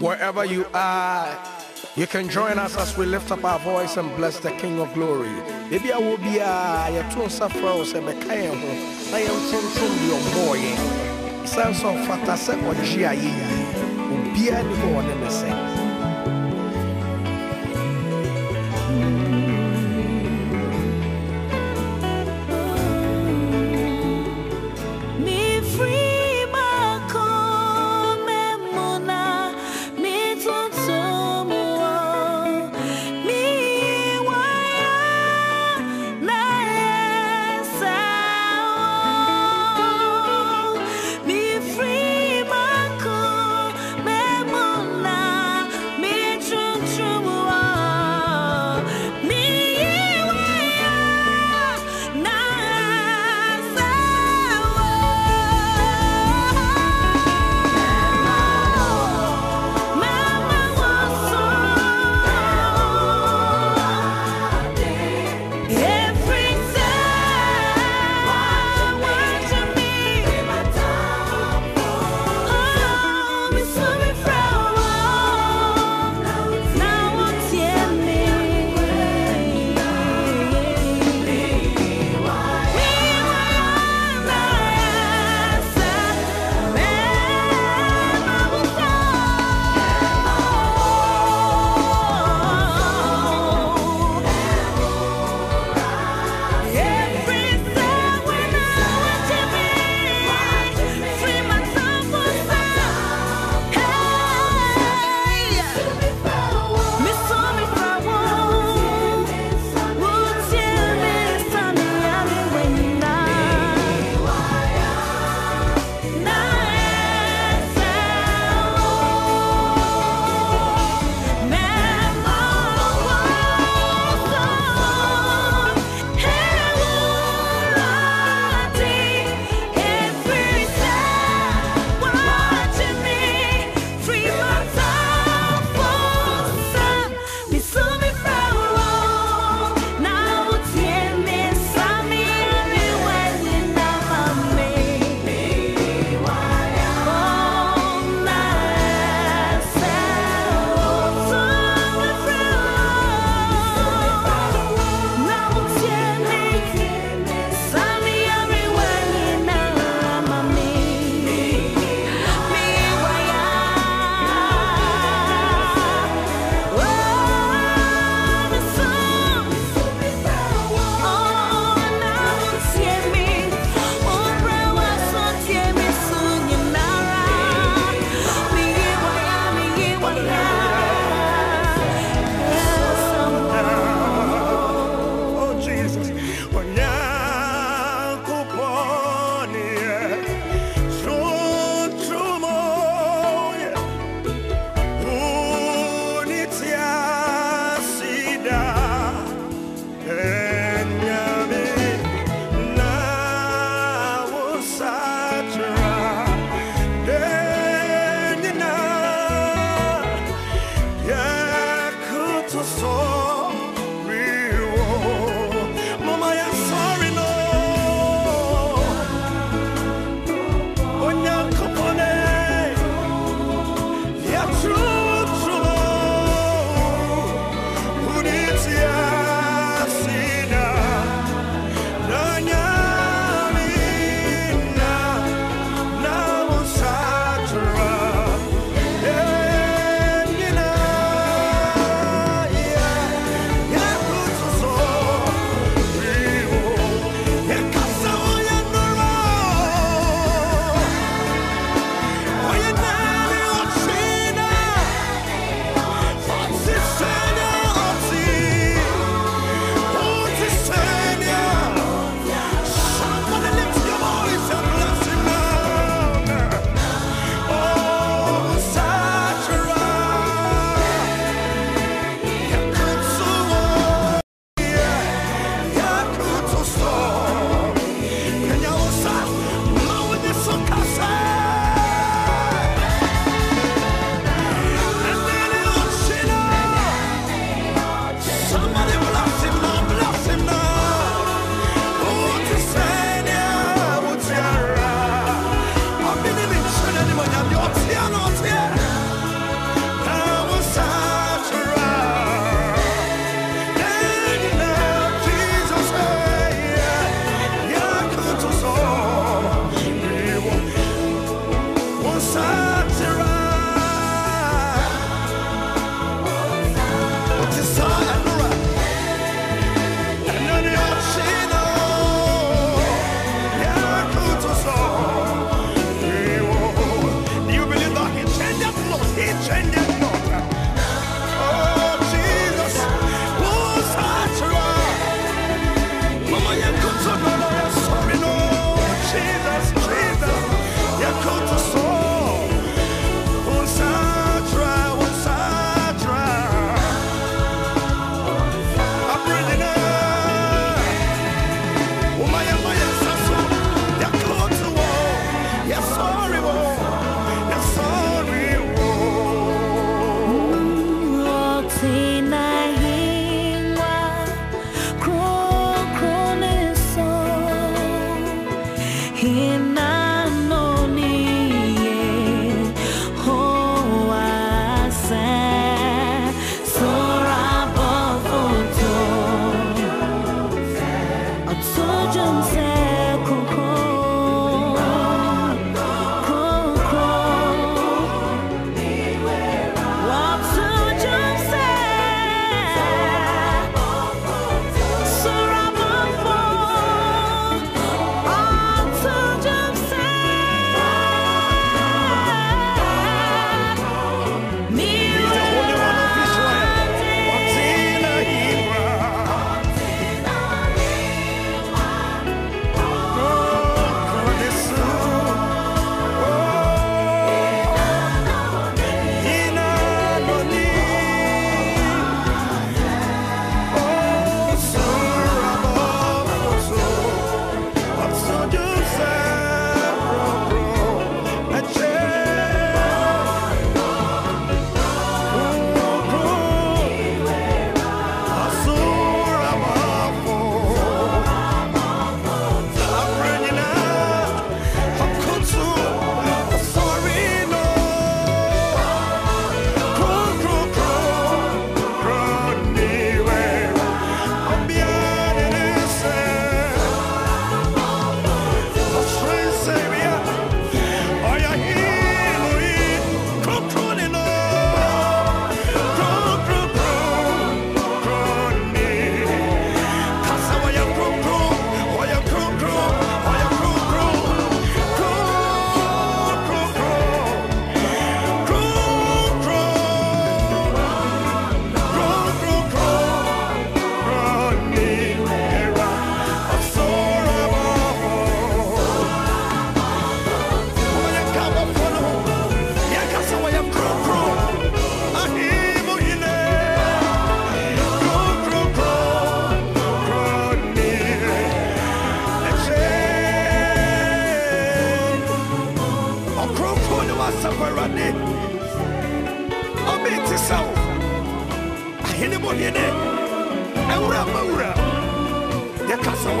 Wherever you are, you can join us as we lift up our voice and bless the King of Glory. Maybe I will be a yɛto nsa frɛ wo sɛ bɛka yɛn ho na yɛntontom deɛ ɔmmɔɔ yɛn. San sɛ ɔfata sɛ ɔgye a yɛyie. Obiara ni hɔ ɔne ne.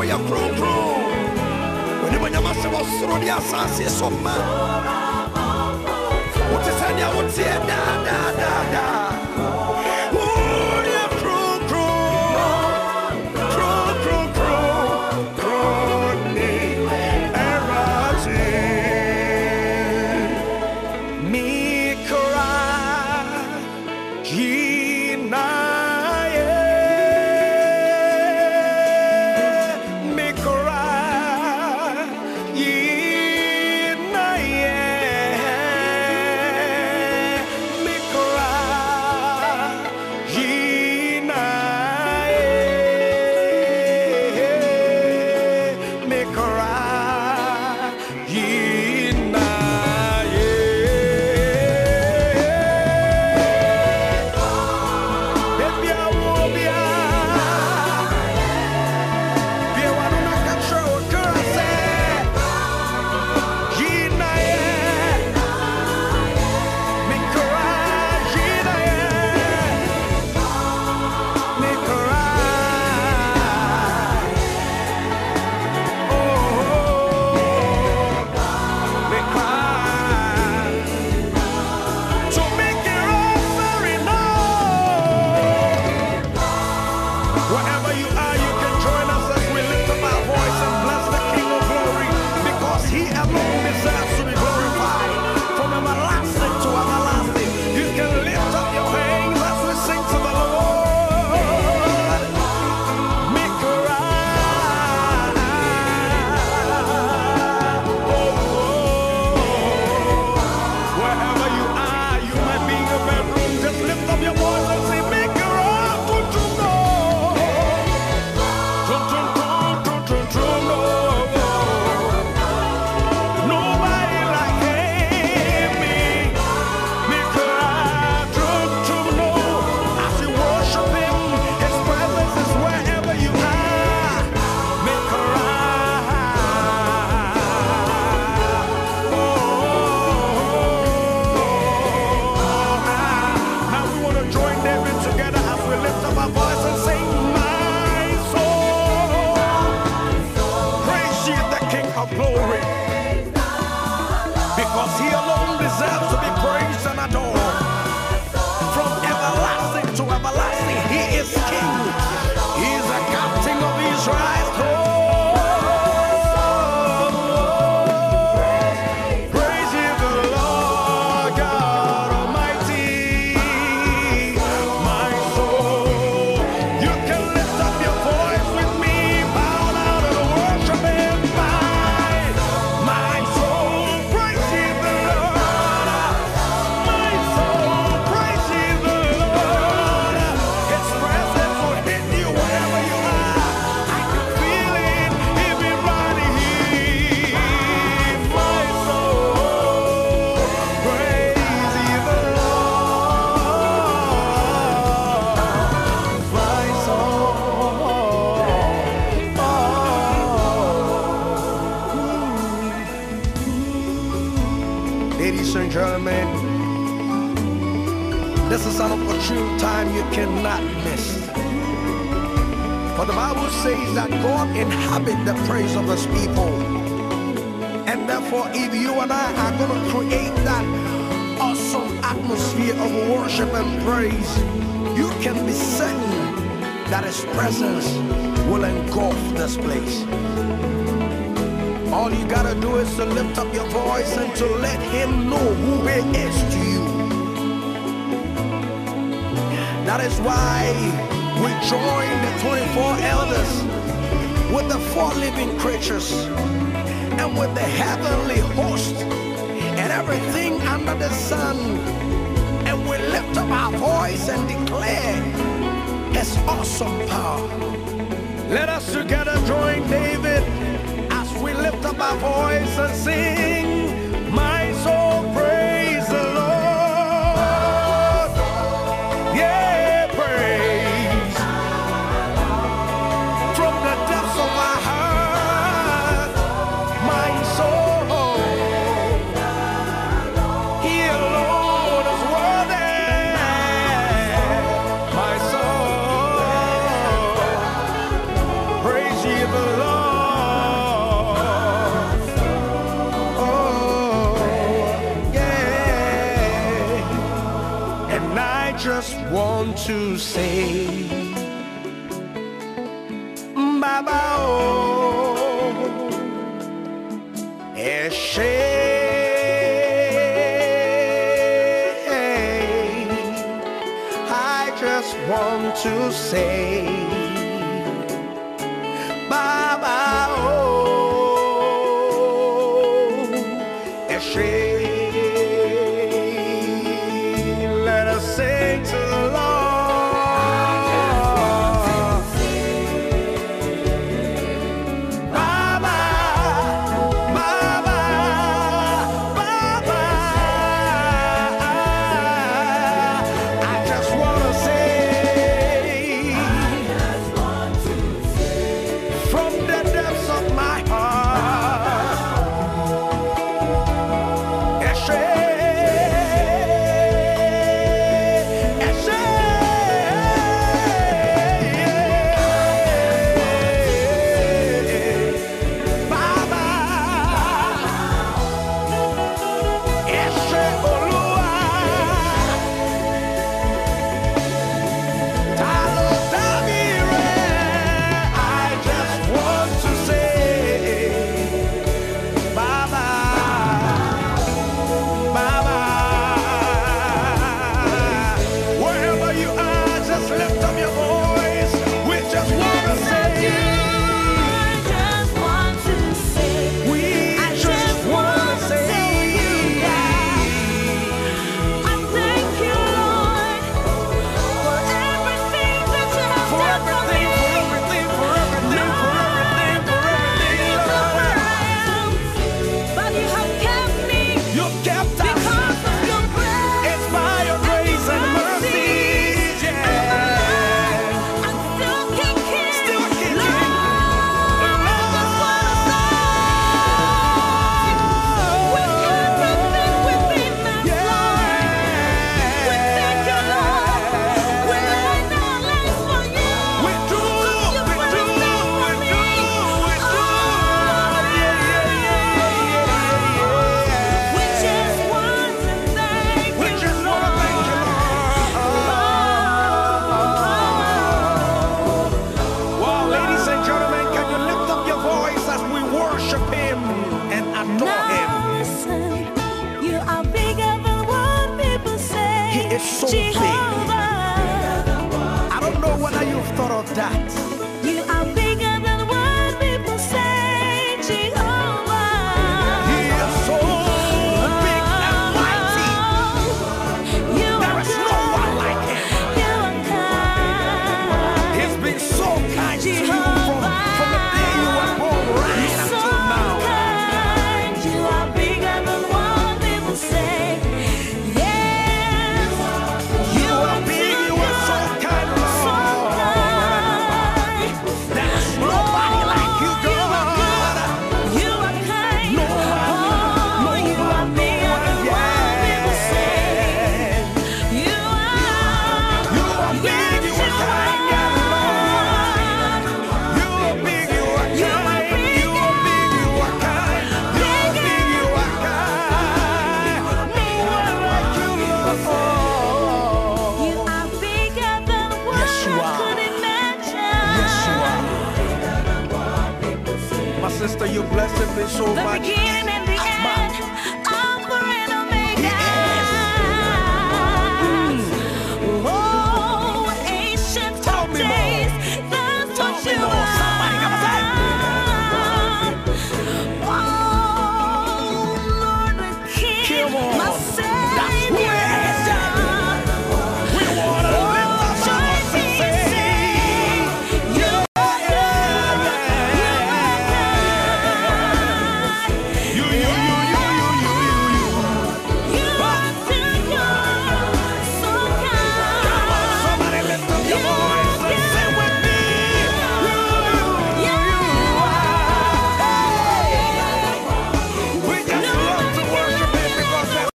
wɔyɛ kronkron w'animonyam ahyɛ wɔsoro ne asase so ma wote sɛ deɛ woteɛ daadaadaadaa and gentlemen, this is an opportune time you cannot miss. For the Bible says that God inhabit the praise of his people. And therefore, if you and I are going to create that awesome atmosphere of worship and praise, you can be certain that his presence will engulf this place. All you gotta do is to lift up your voice and to let him know who he is to you. That is why we join the 24 elders with the four living creatures and with the heavenly host and everything under the sun. And we lift up our voice and declare his awesome power. Let us together join David lift up our voice and sing, Baba, oh, eh, Eshe. I just want to say,